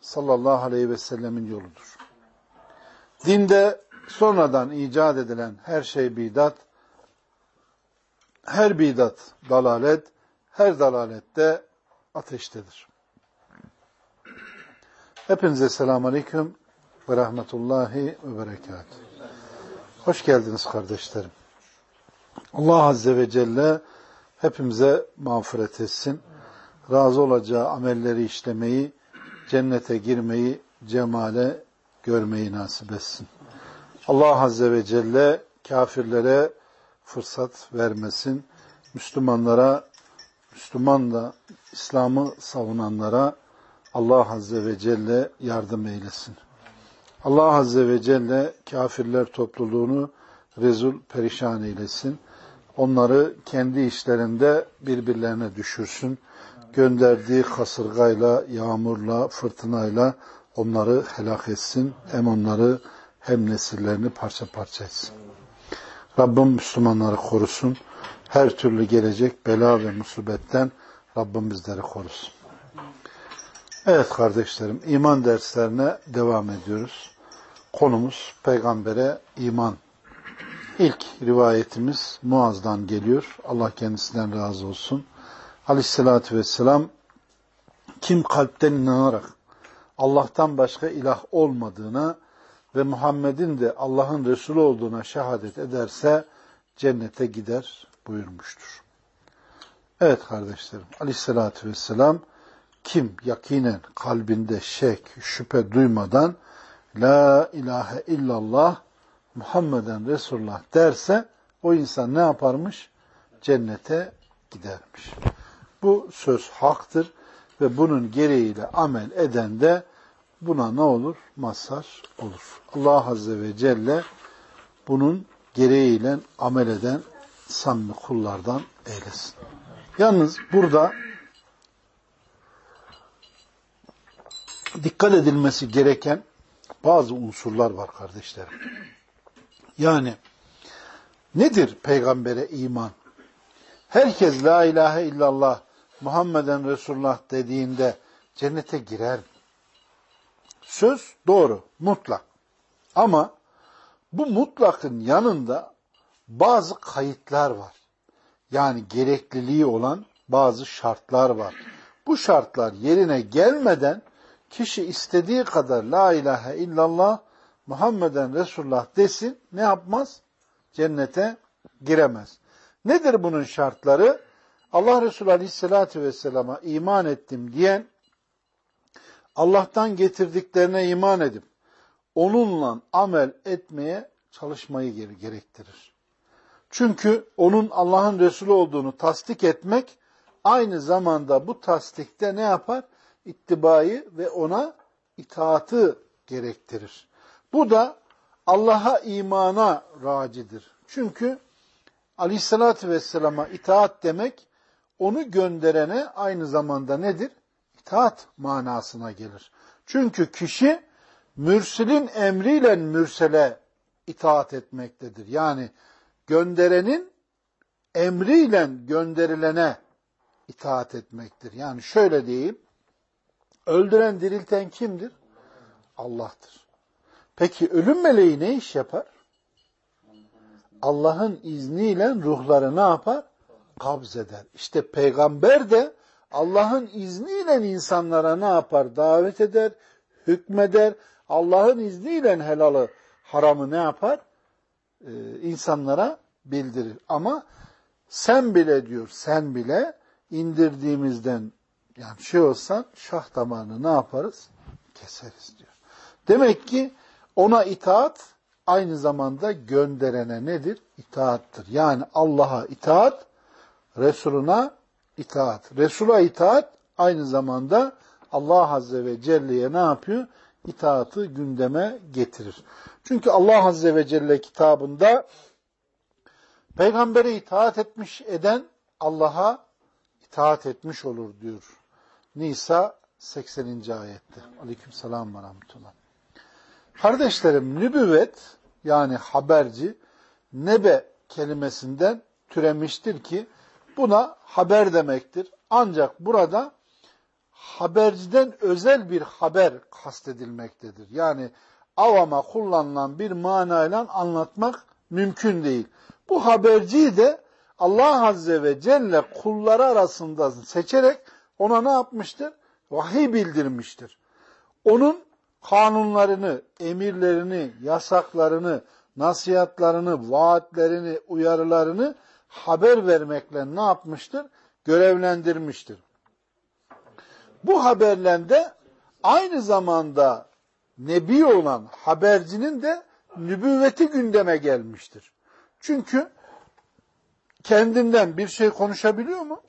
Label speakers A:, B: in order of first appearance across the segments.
A: sallallahu aleyhi ve sellemin yoludur. Dinde sonradan icat edilen her şey bidat, her bidat dalalet, her dalalette ateştedir. Hepinize selamun aleyküm ve rahmetullahi ve berekat. Hoş geldiniz kardeşlerim. Allah Azze ve Celle hepimize mağfiret etsin. Razı olacağı amelleri işlemeyi, cennete girmeyi, cemale görmeyi nasip etsin. Allah Azze ve Celle kafirlere fırsat vermesin. Müslümanlara, Müslüman da İslam'ı savunanlara Allah Azze ve Celle yardım eylesin. Allah Azze ve Celle kafirler topluluğunu rezul perişan eylesin. Onları kendi işlerinde birbirlerine düşürsün. Gönderdiği kasırgayla, yağmurla, fırtınayla onları helak etsin. Hem onları hem nesillerini parça parça etsin. Rabbim Müslümanları korusun. Her türlü gelecek bela ve musibetten Rabbim bizleri korusun. Evet kardeşlerim, iman derslerine devam ediyoruz. Konumuz peygambere iman. İlk rivayetimiz Muaz'dan geliyor. Allah kendisinden razı olsun. Aleyhissalatü vesselam kim kalpten inanarak Allah'tan başka ilah olmadığına ve Muhammed'in de Allah'ın Resulü olduğuna şehadet ederse cennete gider buyurmuştur. Evet kardeşlerim, aleyhissalatü vesselam kim yakinen kalbinde şek, şüphe duymadan La ilahe illallah Muhammeden Resulullah derse o insan ne yaparmış? Cennete gidermiş. Bu söz haktır ve bunun gereğiyle amel eden de buna ne olur? Mazhar olur. Allah Azze ve Celle bunun gereğiyle amel eden samimi kullardan eylesin. Yalnız burada dikkat edilmesi gereken bazı unsurlar var kardeşlerim. Yani nedir peygambere iman? Herkes la ilahe illallah Muhammeden Resulullah dediğinde cennete girer? Söz doğru, mutlak. Ama bu mutlakın yanında bazı kayıtlar var. Yani gerekliliği olan bazı şartlar var. Bu şartlar yerine gelmeden kişi istediği kadar la ilahe illallah Muhammeden Resulullah desin ne yapmaz? Cennete giremez. Nedir bunun şartları? Allah Resulü Aleyhisselatü Vesselam'a iman ettim diyen Allah'tan getirdiklerine iman edip onunla amel etmeye çalışmayı gerektirir. Çünkü onun Allah'ın Resulü olduğunu tasdik etmek aynı zamanda bu tasdikte ne yapar? İttibayı ve ona itaatı gerektirir. Bu da Allah'a imana racidir. Çünkü aleyhissalatü vesselama itaat demek onu gönderene aynı zamanda nedir? İtaat manasına gelir. Çünkü kişi mürsilin emriyle mürsele itaat etmektedir. Yani gönderenin emriyle gönderilene itaat etmektir. Yani şöyle diyeyim, öldüren dirilten kimdir? Allah'tır. Peki ölüm meleği ne iş yapar? Allah'ın izniyle ruhları ne yapar? Kabz eder. İşte peygamber de Allah'ın izniyle insanlara ne yapar? Davet eder, hükmeder. Allah'ın izniyle helalı, haramı ne yapar? Ee, insanlara bildirir. Ama sen bile diyor, sen bile indirdiğimizden yani şey olsan şah damarını ne yaparız? Keseriz diyor. Demek ki ona itaat aynı zamanda gönderene nedir? İtaattır. Yani Allah'a itaat, Resuluna itaat. Resul'a itaat aynı zamanda Allah Azze ve Celle'ye ne yapıyor? itaatı gündeme getirir. Çünkü Allah Azze ve Celle kitabında peygambere itaat etmiş eden Allah'a itaat etmiş olur diyor. Nisa 80. ayette. Aleyküm selam ve rahmetullah. Kardeşlerim nübüvvet yani haberci nebe kelimesinden türemiştir ki buna haber demektir. Ancak burada haberciden özel bir haber kastedilmektedir. Yani avama kullanılan bir manayla anlatmak mümkün değil. Bu haberciyi de Allah Azze ve Celle kulları arasında seçerek ona ne yapmıştır? Vahiy bildirmiştir. Onun kanunlarını, emirlerini, yasaklarını, nasihatlarını, vaatlerini, uyarılarını haber vermekle ne yapmıştır? Görevlendirmiştir. Bu haberlerde aynı zamanda nebi olan habercinin de nübüvveti gündeme gelmiştir. Çünkü kendinden bir şey konuşabiliyor mu?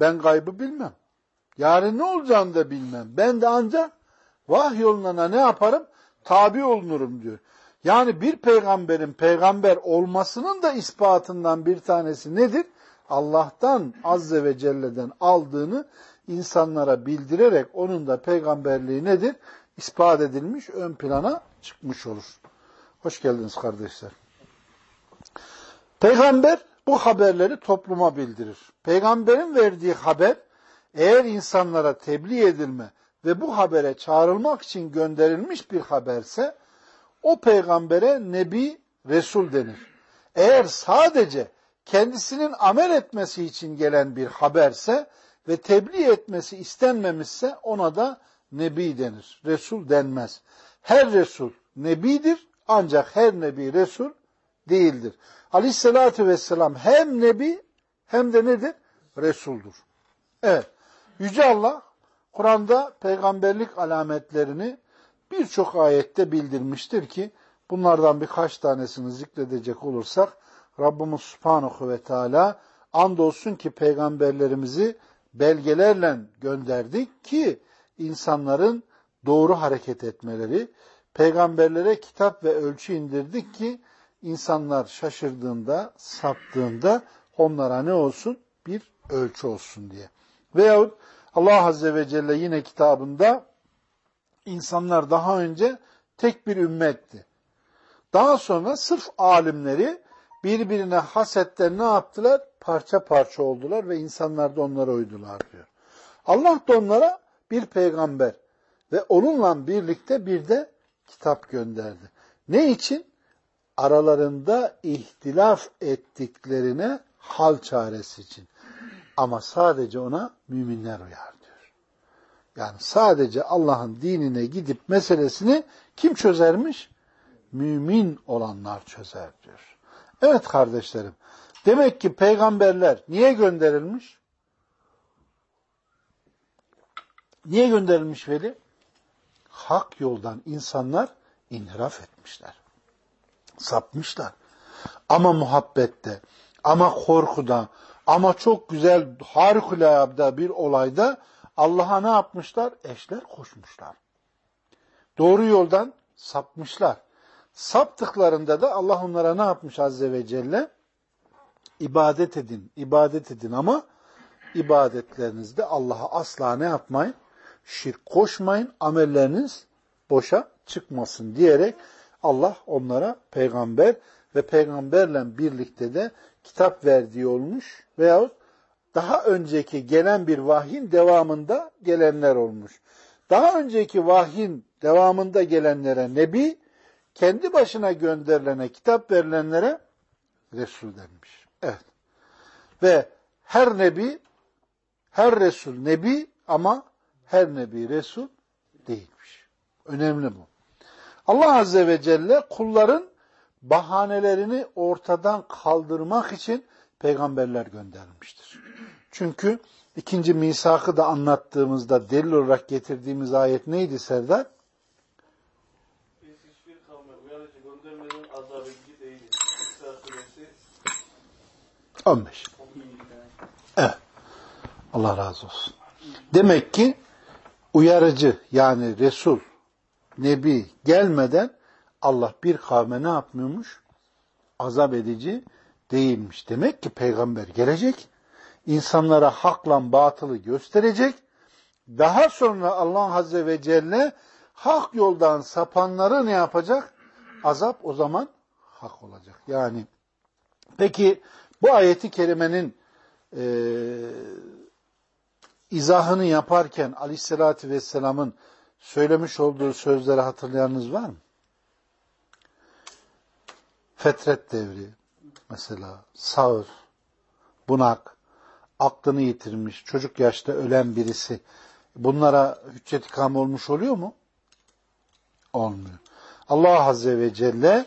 A: Ben gaybı bilmem. Yarın ne olacağını da bilmem. Ben de ancak vahiy yoluna ne yaparım? Tabi olunurum diyor. Yani bir peygamberin peygamber olmasının da ispatından bir tanesi nedir? Allah'tan Azze ve Celle'den aldığını insanlara bildirerek onun da peygamberliği nedir? İspat edilmiş, ön plana çıkmış olur. Hoş geldiniz kardeşler. Peygamber bu haberleri topluma bildirir. Peygamberin verdiği haber eğer insanlara tebliğ edilme ve bu habere çağrılmak için gönderilmiş bir haberse o peygambere nebi, resul denir. Eğer sadece kendisinin amel etmesi için gelen bir haberse ve tebliğ etmesi istenmemişse ona da nebi denir. Resul denmez. Her resul nebidir ancak her nebi resul değildir. Aleyhissalatü vesselam hem nebi hem de nedir? Resuldur. Evet. Yüce Allah Kur'an'da peygamberlik alametlerini birçok ayette bildirmiştir ki bunlardan birkaç tanesini zikredecek olursak Rabbimiz Subhanahu ve Teala andolsun ki peygamberlerimizi belgelerle gönderdik ki insanların doğru hareket etmeleri, peygamberlere kitap ve ölçü indirdik ki insanlar şaşırdığında, saptığında onlara ne olsun? Bir ölçü olsun diye. Veyahut Allah Azze ve Celle yine kitabında insanlar daha önce tek bir ümmetti. Daha sonra sırf alimleri birbirine hasetten ne yaptılar? Parça parça oldular ve insanlar da onlara uydular diyor. Allah da onlara bir peygamber ve onunla birlikte bir de kitap gönderdi. Ne için? Aralarında ihtilaf ettiklerine hal çaresi için. Ama sadece ona müminler uyar diyor. Yani sadece Allah'ın dinine gidip meselesini kim çözermiş? Mümin olanlar çözer diyor. Evet kardeşlerim. Demek ki peygamberler niye gönderilmiş? Niye gönderilmiş veli? Hak yoldan insanlar inhiraf etmişler. Sapmışlar. Ama muhabbette, ama korkuda, ama çok güzel, harikulade bir olayda Allah'a ne yapmışlar? Eşler koşmuşlar. Doğru yoldan sapmışlar. Saptıklarında da Allah onlara ne yapmış Azze ve Celle? İbadet edin, ibadet edin ama ibadetlerinizde Allah'a asla ne yapmayın? Şirk koşmayın, amelleriniz boşa çıkmasın diyerek Allah onlara peygamber ve peygamberle birlikte de kitap verdiği olmuş veyahut daha önceki gelen bir vahyin devamında gelenler olmuş. Daha önceki vahyin devamında gelenlere nebi, kendi başına gönderilene, kitap verilenlere Resul denmiş. Evet. Ve her nebi, her Resul nebi ama her nebi Resul değilmiş. Önemli bu. Allah Azze ve Celle kulların bahanelerini ortadan kaldırmak için peygamberler göndermiştir. Çünkü ikinci misakı da anlattığımızda delil olarak getirdiğimiz ayet neydi Serdar?
B: Suresi
A: 15. Evet. Allah razı olsun. Demek ki uyarıcı yani Resul nebi gelmeden Allah bir kavme ne yapmıyormuş? Azap edici değilmiş. Demek ki peygamber gelecek, insanlara hakla batılı gösterecek, daha sonra Allah Azze ve Celle hak yoldan sapanları ne yapacak? Azap o zaman hak olacak. Yani peki bu ayeti kerimenin e, izahını yaparken aleyhissalatü vesselamın söylemiş olduğu sözleri hatırlayanınız var mı? Fetret devri mesela sağır, bunak, aklını yitirmiş, çocuk yaşta ölen birisi bunlara hüccet ikam olmuş oluyor mu? Olmuyor. Allah Azze ve Celle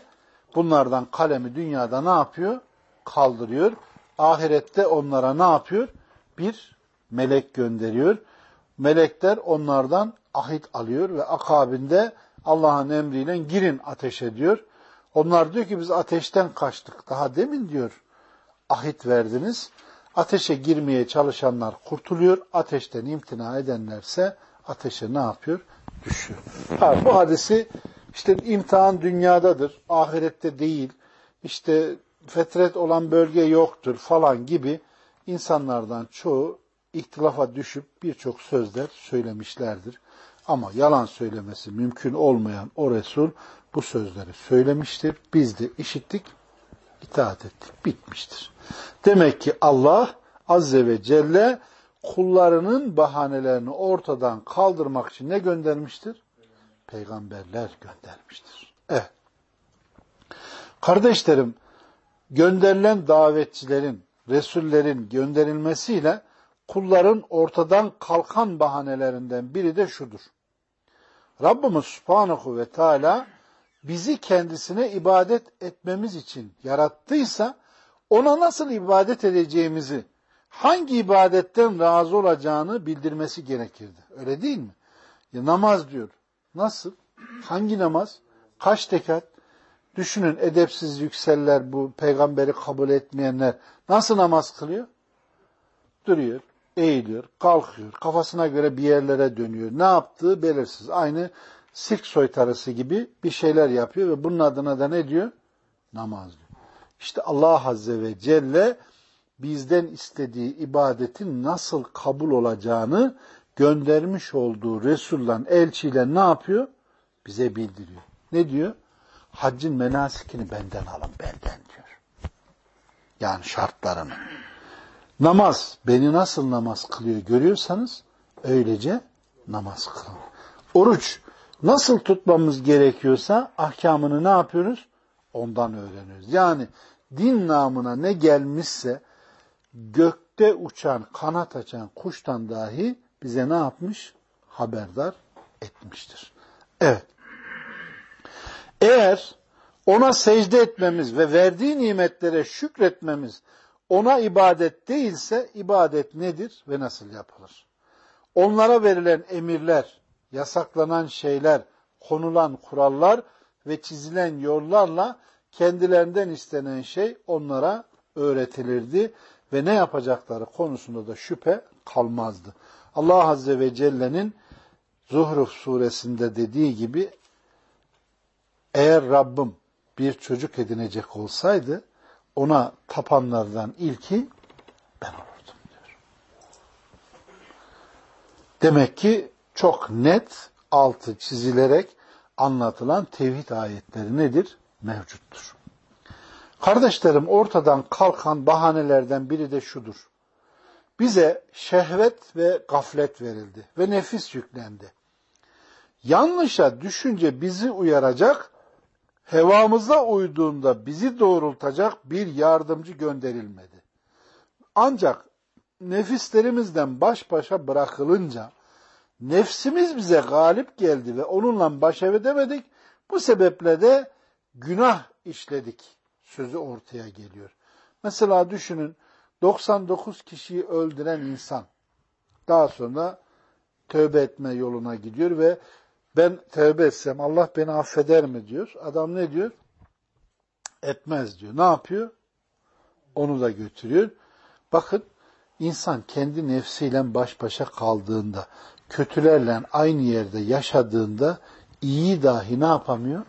A: bunlardan kalemi dünyada ne yapıyor? Kaldırıyor. Ahirette onlara ne yapıyor? Bir melek gönderiyor. Melekler onlardan ahit alıyor ve akabinde Allah'ın emriyle girin ateşe diyor. Onlar diyor ki biz ateşten kaçtık. Daha demin diyor ahit verdiniz. Ateşe girmeye çalışanlar kurtuluyor. Ateşten imtina edenlerse ateşe ne yapıyor? Düşüyor. Ha, bu hadisi işte imtihan dünyadadır, ahirette değil, işte fetret olan bölge yoktur falan gibi insanlardan çoğu ihtilafa düşüp birçok sözler söylemişlerdir. Ama yalan söylemesi mümkün olmayan o Resul bu sözleri söylemiştir. Biz de işittik, itaat ettik. Bitmiştir. Demek ki Allah Azze ve Celle kullarının bahanelerini ortadan kaldırmak için ne göndermiştir? Peygamberler göndermiştir. Evet. Kardeşlerim, gönderilen davetçilerin, Resullerin gönderilmesiyle kulların ortadan kalkan bahanelerinden biri de şudur. Rabbimiz Subhanahu ve Teala bizi kendisine ibadet etmemiz için yarattıysa ona nasıl ibadet edeceğimizi, hangi ibadetten razı olacağını bildirmesi gerekirdi. Öyle değil mi? Ya namaz diyor. Nasıl? Hangi namaz? Kaç tekat? Düşünün edepsiz yükseller bu peygamberi kabul etmeyenler nasıl namaz kılıyor? Duruyor, eğiliyor, kalkıyor, kafasına göre bir yerlere dönüyor. Ne yaptığı belirsiz. Aynı sirk soytarısı gibi bir şeyler yapıyor ve bunun adına da ne diyor? Namaz diyor. İşte Allah Azze ve Celle bizden istediği ibadetin nasıl kabul olacağını göndermiş olduğu Resul'dan, elçiyle ne yapıyor? Bize bildiriyor. Ne diyor? Haccın menasikini benden alın, benden diyor. Yani şartlarını. Namaz, beni nasıl namaz kılıyor görüyorsanız öylece namaz kılın. Oruç, nasıl tutmamız gerekiyorsa ahkamını ne yapıyoruz? Ondan öğreniyoruz. Yani din namına ne gelmişse gökte uçan, kanat açan kuştan dahi bize ne yapmış? Haberdar etmiştir. Evet. Eğer ona secde etmemiz ve verdiği nimetlere şükretmemiz ona ibadet değilse ibadet nedir ve nasıl yapılır? Onlara verilen emirler, yasaklanan şeyler, konulan kurallar ve çizilen yollarla kendilerinden istenen şey onlara öğretilirdi ve ne yapacakları konusunda da şüphe kalmazdı. Allah Azze ve Celle'nin Zuhruf suresinde dediği gibi eğer Rabbim bir çocuk edinecek olsaydı ona tapanlardan ilki ben olurdum diyor. Demek ki çok net altı çizilerek anlatılan tevhid ayetleri nedir? Mevcuttur. Kardeşlerim ortadan kalkan bahanelerden biri de şudur. Bize şehvet ve gaflet verildi ve nefis yüklendi. Yanlışa düşünce bizi uyaracak, hevamıza uyduğunda bizi doğrultacak bir yardımcı gönderilmedi. Ancak nefislerimizden baş başa bırakılınca nefsimiz bize galip geldi ve onunla baş edemedik. Bu sebeple de günah işledik sözü ortaya geliyor. Mesela düşünün 99 kişiyi öldüren insan daha sonra tövbe etme yoluna gidiyor ve ben tövbe etsem Allah beni affeder mi diyor. Adam ne diyor? Etmez diyor. Ne yapıyor? Onu da götürüyor. Bakın insan kendi nefsiyle baş başa kaldığında, kötülerle aynı yerde yaşadığında İyi dahi ne yapamıyor?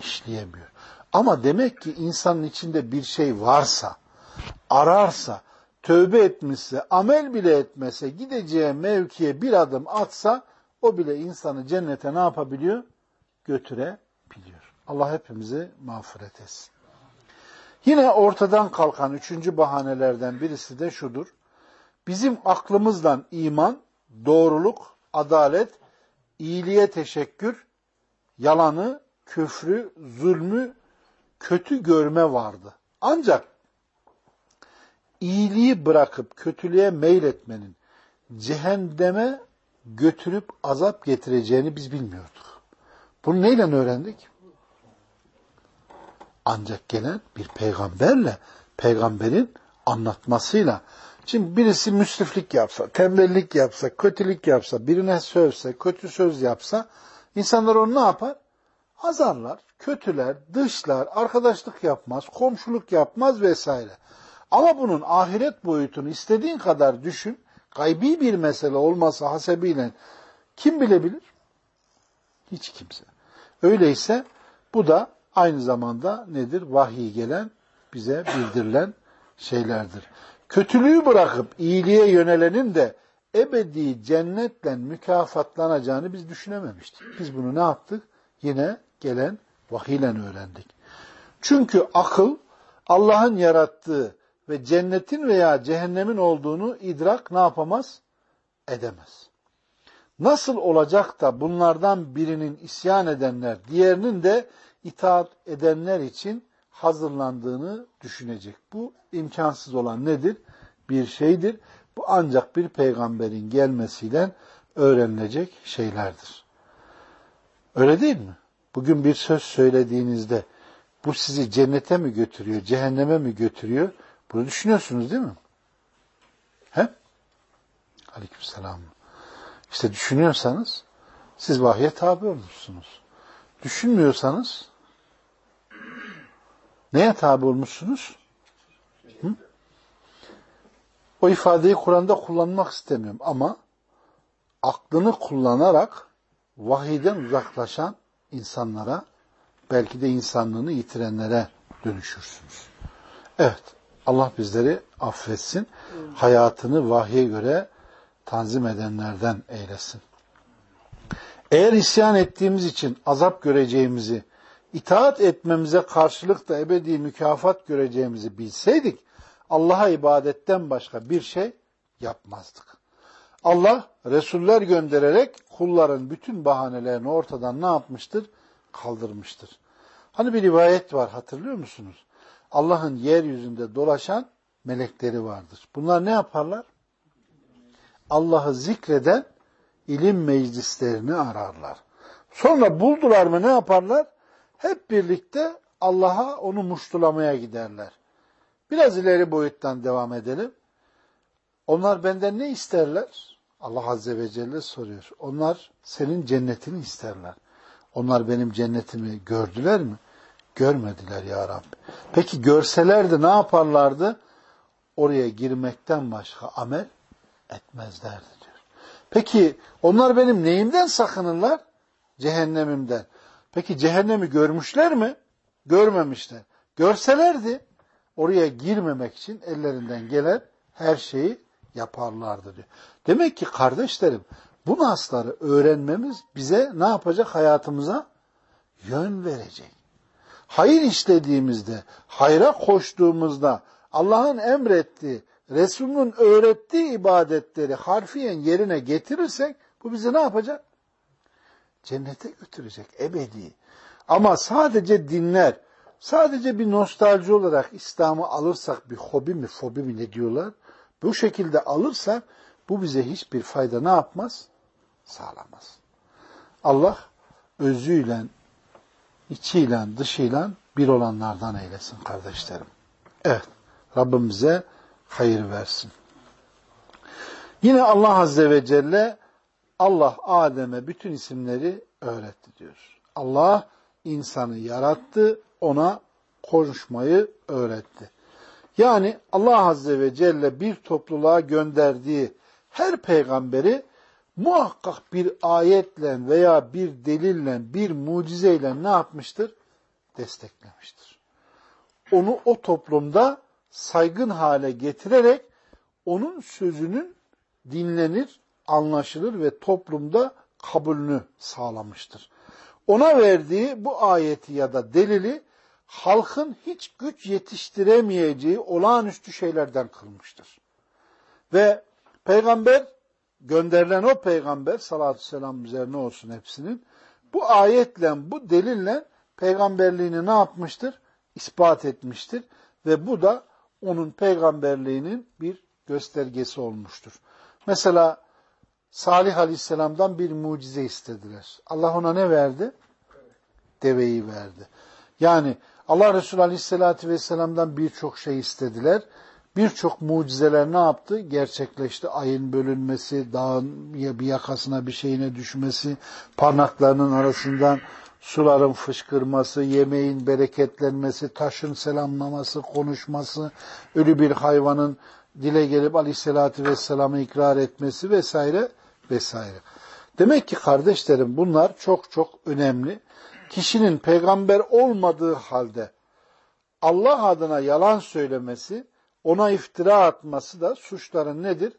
A: İşleyemiyor. Ama demek ki insanın içinde bir şey varsa, ararsa, tövbe etmişse, amel bile etmese, gideceği mevkiye bir adım atsa, o bile insanı cennete ne yapabiliyor? Götürebiliyor. Allah hepimizi mağfiret etsin. Yine ortadan kalkan üçüncü bahanelerden birisi de şudur. Bizim aklımızdan iman, doğruluk, adalet, iyiliğe teşekkür, yalanı, küfrü, zulmü, kötü görme vardı. Ancak iyiliği bırakıp kötülüğe meyletmenin cehenneme götürüp azap getireceğini biz bilmiyorduk. Bunu neyle öğrendik? Ancak gelen bir peygamberle, peygamberin anlatmasıyla. Şimdi birisi müsriflik yapsa, tembellik yapsa, kötülük yapsa, birine sövse, kötü söz yapsa, insanlar onu ne yapar? Azarlar, kötüler, dışlar, arkadaşlık yapmaz, komşuluk yapmaz vesaire. Ama bunun ahiret boyutunu istediğin kadar düşün, gaybi bir mesele olması hasebiyle kim bilebilir? Hiç kimse. Öyleyse bu da aynı zamanda nedir? Vahiy gelen, bize bildirilen şeylerdir. Kötülüğü bırakıp iyiliğe yönelenin de ebedi cennetle mükafatlanacağını biz düşünememiştik. Biz bunu ne yaptık? Yine gelen vahiyle öğrendik. Çünkü akıl Allah'ın yarattığı ve cennetin veya cehennemin olduğunu idrak ne yapamaz? Edemez. Nasıl olacak da bunlardan birinin isyan edenler, diğerinin de itaat edenler için hazırlandığını düşünecek. Bu imkansız olan nedir? Bir şeydir. Bu ancak bir peygamberin gelmesiyle öğrenilecek şeylerdir. Öyle değil mi? Bugün bir söz söylediğinizde bu sizi cennete mi götürüyor, cehenneme mi götürüyor? Bunu düşünüyorsunuz değil mi? He? Aleykümselam. İşte düşünüyorsanız siz vahye tabi olmuşsunuz. Düşünmüyorsanız neye tabi olmuşsunuz? Hı? O ifadeyi Kur'an'da kullanmak istemiyorum ama aklını kullanarak vahiyden uzaklaşan insanlara belki de insanlığını yitirenlere dönüşürsünüz. Evet, Allah bizleri affetsin. Hayatını vahye göre tanzim edenlerden eylesin. Eğer isyan ettiğimiz için azap göreceğimizi, itaat etmemize karşılık da ebedi mükafat göreceğimizi bilseydik, Allah'a ibadetten başka bir şey yapmazdık. Allah Resuller göndererek kulların bütün bahanelerini ortadan ne yapmıştır? Kaldırmıştır. Hani bir rivayet var hatırlıyor musunuz? Allah'ın yeryüzünde dolaşan melekleri vardır. Bunlar ne yaparlar? Allah'ı zikreden ilim meclislerini ararlar. Sonra buldular mı ne yaparlar? Hep birlikte Allah'a onu muştulamaya giderler. Biraz ileri boyuttan devam edelim. Onlar benden ne isterler? Allah Azze ve Celle soruyor. Onlar senin cennetini isterler. Onlar benim cennetimi gördüler mi? Görmediler ya Rabbi. Peki görselerdi ne yaparlardı? Oraya girmekten başka amel etmezlerdi diyor. Peki onlar benim neyimden sakınırlar? Cehennemimden. Peki cehennemi görmüşler mi? Görmemişler. Görselerdi oraya girmemek için ellerinden gelen her şeyi yaparlardı diyor. Demek ki kardeşlerim bu nasları öğrenmemiz bize ne yapacak hayatımıza? Yön verecek. Hayır işlediğimizde, hayra koştuğumuzda Allah'ın emrettiği, Resul'ün öğrettiği ibadetleri harfiyen yerine getirirsek bu bizi ne yapacak? Cennete götürecek ebedi. Ama sadece dinler, sadece bir nostalji olarak İslam'ı alırsak bir hobi mi, fobi mi ne diyorlar? Bu şekilde alırsak bu bize hiçbir fayda ne yapmaz? Sağlamaz. Allah özüyle, içiyle, dışıyla bir olanlardan eylesin kardeşlerim. Evet, Rabbim bize hayır versin. Yine Allah Azze ve Celle Allah Adem'e bütün isimleri öğretti diyor. Allah insanı yarattı, ona konuşmayı öğretti. Yani Allah Azze ve Celle bir topluluğa gönderdiği her peygamberi muhakkak bir ayetle veya bir delille, bir mucizeyle ne yapmıştır? Desteklemiştir. Onu o toplumda saygın hale getirerek onun sözünün dinlenir, anlaşılır ve toplumda kabulünü sağlamıştır. Ona verdiği bu ayeti ya da delili halkın hiç güç yetiştiremeyeceği olağanüstü şeylerden kılmıştır. Ve peygamber gönderilen o peygamber salatü selam üzerine olsun hepsinin bu ayetle bu delille peygamberliğini ne yapmıştır? İspat etmiştir. Ve bu da onun peygamberliğinin bir göstergesi olmuştur. Mesela Salih Aleyhisselam'dan bir mucize istediler. Allah ona ne verdi? Deveyi verdi. Yani Allah Resulü Aleyhisselatü Vesselam'dan birçok şey istediler. Birçok mucizeler ne yaptı? Gerçekleşti. Ayın bölünmesi, dağın bir yakasına bir şeyine düşmesi, parmaklarının arasından suların fışkırması, yemeğin bereketlenmesi, taşın selamlaması, konuşması, ölü bir hayvanın dile gelip aleyhissalatü vesselam'ı ikrar etmesi vesaire vesaire. Demek ki kardeşlerim bunlar çok çok önemli. Kişinin peygamber olmadığı halde Allah adına yalan söylemesi, ona iftira atması da suçların nedir?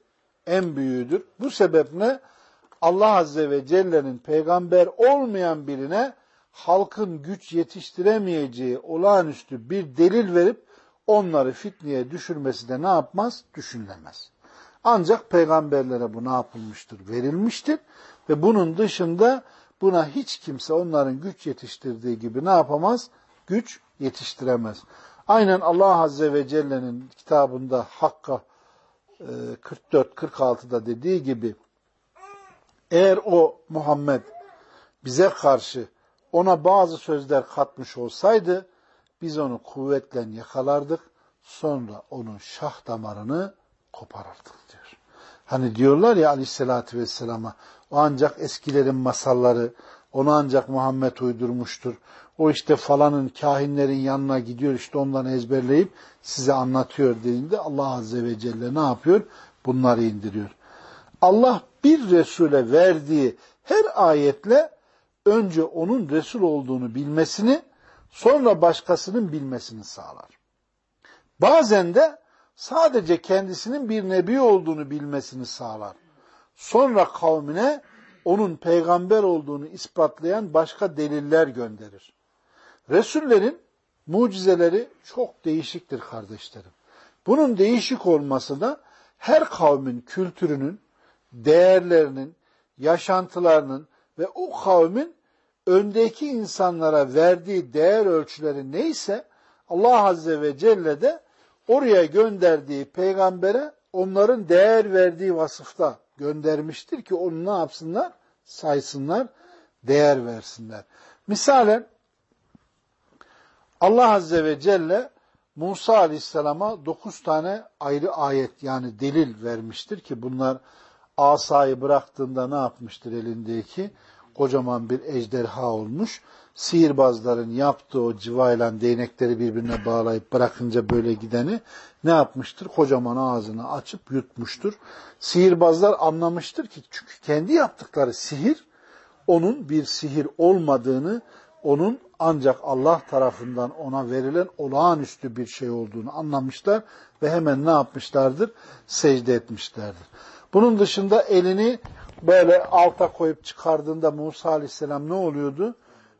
A: En büyüğüdür. Bu sebeple Allah Azze ve Celle'nin peygamber olmayan birine halkın güç yetiştiremeyeceği olağanüstü bir delil verip onları fitneye düşürmesi de ne yapmaz? Düşünülemez. Ancak peygamberlere bu ne yapılmıştır? Verilmiştir ve bunun dışında buna hiç kimse onların güç yetiştirdiği gibi ne yapamaz? Güç yetiştiremez. Aynen Allah Azze ve Celle'nin kitabında Hakka 44-46'da e, dediği gibi eğer o Muhammed bize karşı ona bazı sözler katmış olsaydı biz onu kuvvetle yakalardık sonra onun şah damarını koparırdık diyor. Hani diyorlar ya aleyhissalatü vesselama o ancak eskilerin masalları onu ancak Muhammed uydurmuştur. O işte falanın kahinlerin yanına gidiyor işte ondan ezberleyip size anlatıyor dediğinde Allah Azze ve Celle ne yapıyor? Bunları indiriyor. Allah bir Resul'e verdiği her ayetle önce onun Resul olduğunu bilmesini, sonra başkasının bilmesini sağlar. Bazen de sadece kendisinin bir nebi olduğunu bilmesini sağlar. Sonra kavmine onun peygamber olduğunu ispatlayan başka deliller gönderir. Resullerin mucizeleri çok değişiktir kardeşlerim. Bunun değişik olması da her kavmin kültürünün, değerlerinin, yaşantılarının ve o kavmin öndeki insanlara verdiği değer ölçüleri neyse Allah Azze ve Celle de oraya gönderdiği peygambere onların değer verdiği vasıfta göndermiştir ki onu ne yapsınlar? Saysınlar, değer versinler. Misalen Allah Azze ve Celle Musa Aleyhisselam'a dokuz tane ayrı ayet yani delil vermiştir ki bunlar asayı bıraktığında ne yapmıştır elindeki? Kocaman bir ejderha olmuş. Sihirbazların yaptığı o civayla değnekleri birbirine bağlayıp bırakınca böyle gideni ne yapmıştır? Kocaman ağzını açıp yutmuştur. Sihirbazlar anlamıştır ki çünkü kendi yaptıkları sihir onun bir sihir olmadığını, onun ancak Allah tarafından ona verilen olağanüstü bir şey olduğunu anlamışlar ve hemen ne yapmışlardır? Secde etmişlerdir. Bunun dışında elini böyle alta koyup çıkardığında Musa Aleyhisselam ne oluyordu?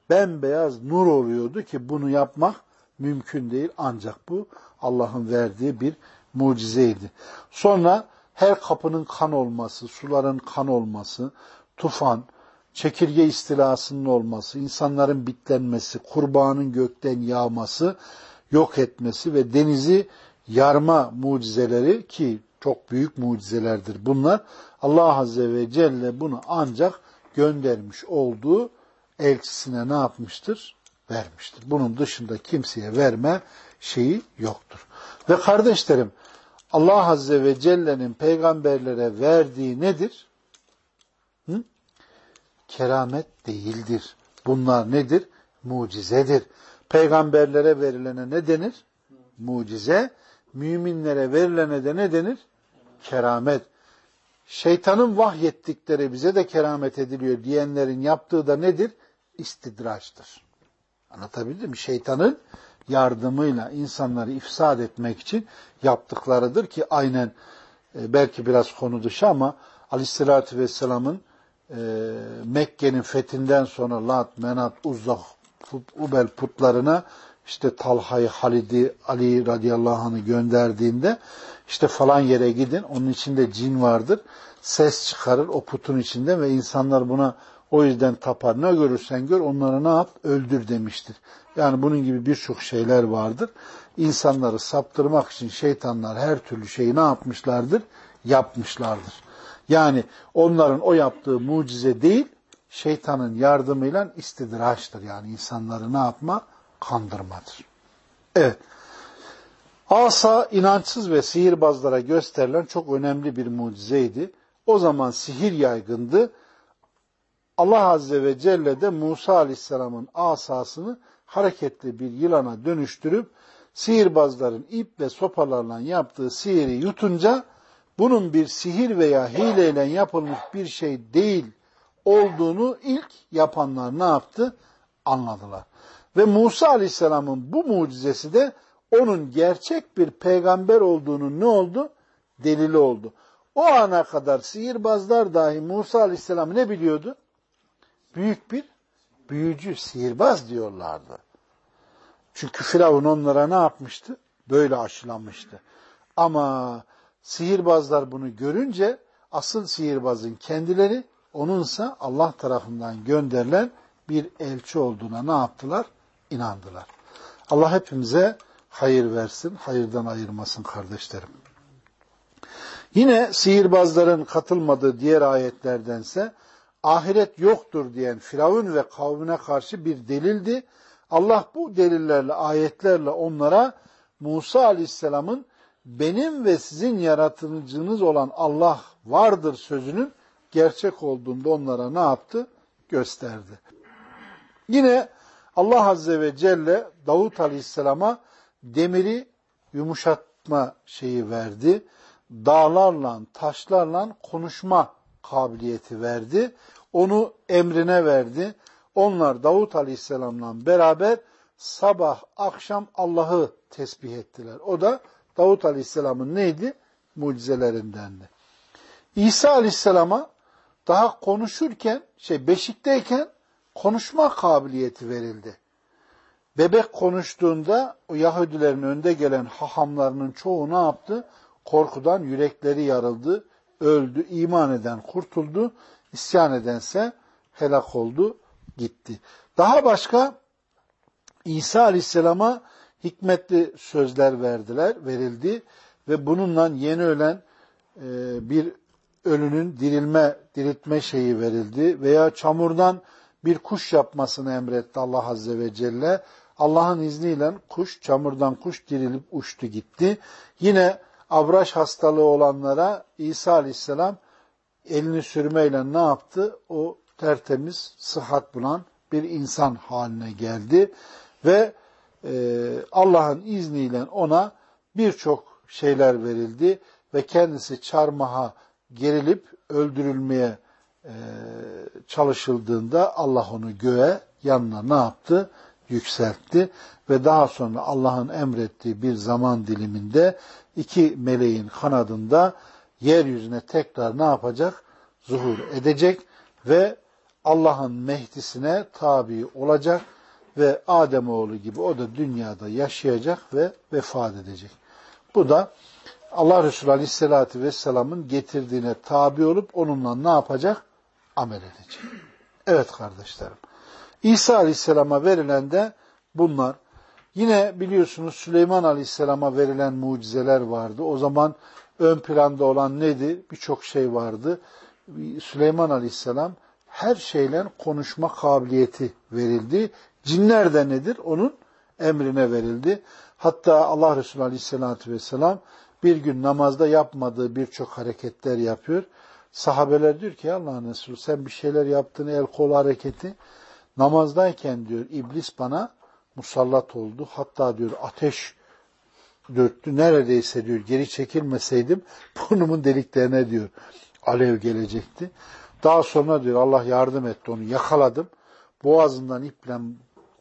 A: Bembeyaz nur oluyordu ki bunu yapmak mümkün değil. Ancak bu Allah'ın verdiği bir mucizeydi. Sonra her kapının kan olması, suların kan olması, tufan, çekirge istilasının olması, insanların bitlenmesi, kurbanın gökten yağması, yok etmesi ve denizi yarma mucizeleri ki çok büyük mucizelerdir bunlar. Allah Azze ve Celle bunu ancak göndermiş olduğu elçisine ne yapmıştır? Vermiştir. Bunun dışında kimseye verme şeyi yoktur. Ve kardeşlerim Allah Azze ve Celle'nin peygamberlere verdiği nedir? Hı? Keramet değildir. Bunlar nedir? Mucizedir. Peygamberlere verilene ne denir? Mucize. Müminlere verilene de ne denir? keramet. Şeytanın vahyettikleri bize de keramet ediliyor diyenlerin yaptığı da nedir? İstidraçtır. Anlatabildim mi? Şeytanın yardımıyla insanları ifsad etmek için yaptıklarıdır ki aynen e, belki biraz konu dışı ama Aleyhisselatü Vesselam'ın e, Mekke'nin fethinden sonra Lat, Menat, Uzza, Ubel putlarına işte Talha'yı, Halid'i, Ali radıyallahu anh'ı gönderdiğinde işte falan yere gidin, onun içinde cin vardır. Ses çıkarır o putun içinde ve insanlar buna o yüzden tapar. Ne görürsen gör onları ne yap? Öldür demiştir. Yani bunun gibi birçok şeyler vardır. İnsanları saptırmak için şeytanlar her türlü şeyi ne yapmışlardır? Yapmışlardır. Yani onların o yaptığı mucize değil, şeytanın yardımıyla istidraçtır. Yani insanları ne yapma? Kandırmadır. Evet. Asa inançsız ve sihirbazlara gösterilen çok önemli bir mucizeydi. O zaman sihir yaygındı. Allah Azze ve Celle de Musa Aleyhisselam'ın asasını hareketli bir yılana dönüştürüp sihirbazların ip ve sopalarla yaptığı sihiri yutunca bunun bir sihir veya hileyle yapılmış bir şey değil olduğunu ilk yapanlar ne yaptı? Anladılar. Ve Musa Aleyhisselam'ın bu mucizesi de onun gerçek bir peygamber olduğunu ne oldu? Delili oldu. O ana kadar sihirbazlar dahi Musa Aleyhisselam ne biliyordu? Büyük bir büyücü, sihirbaz diyorlardı. Çünkü Firavun onlara ne yapmıştı? Böyle aşılanmıştı. Ama sihirbazlar bunu görünce asıl sihirbazın kendileri onunsa Allah tarafından gönderilen bir elçi olduğuna ne yaptılar? İnandılar. Allah hepimize hayır versin, hayırdan ayırmasın kardeşlerim. Yine sihirbazların katılmadığı diğer ayetlerdense ahiret yoktur diyen Firavun ve kavmine karşı bir delildi. Allah bu delillerle, ayetlerle onlara Musa Aleyhisselam'ın benim ve sizin yaratıcınız olan Allah vardır sözünün gerçek olduğunda onlara ne yaptı? Gösterdi. Yine Allah Azze ve Celle Davut Aleyhisselam'a demiri yumuşatma şeyi verdi. Dağlarla, taşlarla konuşma kabiliyeti verdi. Onu emrine verdi. Onlar Davut Aleyhisselam'la beraber sabah akşam Allah'ı tesbih ettiler. O da Davut Aleyhisselam'ın neydi? Mucizelerindendi. İsa Aleyhisselam'a daha konuşurken, şey beşikteyken konuşma kabiliyeti verildi. Bebek konuştuğunda o Yahudilerin önde gelen hahamlarının çoğu ne yaptı? Korkudan yürekleri yarıldı, öldü, iman eden kurtuldu, isyan edense helak oldu, gitti. Daha başka İsa Aleyhisselam'a hikmetli sözler verdiler, verildi ve bununla yeni ölen e, bir ölünün dirilme, diriltme şeyi verildi veya çamurdan bir kuş yapmasını emretti Allah Azze ve Celle. Allah'ın izniyle kuş, çamurdan kuş dirilip uçtu gitti. Yine abraş hastalığı olanlara İsa Aleyhisselam elini sürmeyle ne yaptı? O tertemiz, sıhhat bulan bir insan haline geldi. Ve e, Allah'ın izniyle ona birçok şeyler verildi ve kendisi çarmıha gerilip öldürülmeye e, çalışıldığında Allah onu göğe yanına ne yaptı? Yükseltti ve daha sonra Allah'ın emrettiği bir zaman diliminde iki meleğin kanadında yeryüzüne tekrar ne yapacak? Zuhur edecek ve Allah'ın mehdisine tabi olacak ve Ademoğlu gibi o da dünyada yaşayacak ve vefat edecek. Bu da Allah Resulü Aleyhisselatü Vesselam'ın getirdiğine tabi olup onunla ne yapacak? Amel edecek. Evet kardeşlerim. İsa Aleyhisselam'a verilen de bunlar. Yine biliyorsunuz Süleyman Aleyhisselam'a verilen mucizeler vardı. O zaman ön planda olan neydi? Birçok şey vardı. Süleyman Aleyhisselam her şeyle konuşma kabiliyeti verildi. Cinler de nedir? Onun emrine verildi. Hatta Allah Resulü Aleyhisselatü Vesselam bir gün namazda yapmadığı birçok hareketler yapıyor. Sahabeler diyor ki Allah'ın Resulü sen bir şeyler yaptın el kol hareketi. Namazdayken diyor iblis bana musallat oldu. Hatta diyor ateş dörttü. Neredeyse diyor geri çekilmeseydim burnumun deliklerine diyor alev gelecekti. Daha sonra diyor Allah yardım etti onu yakaladım. Boğazından iple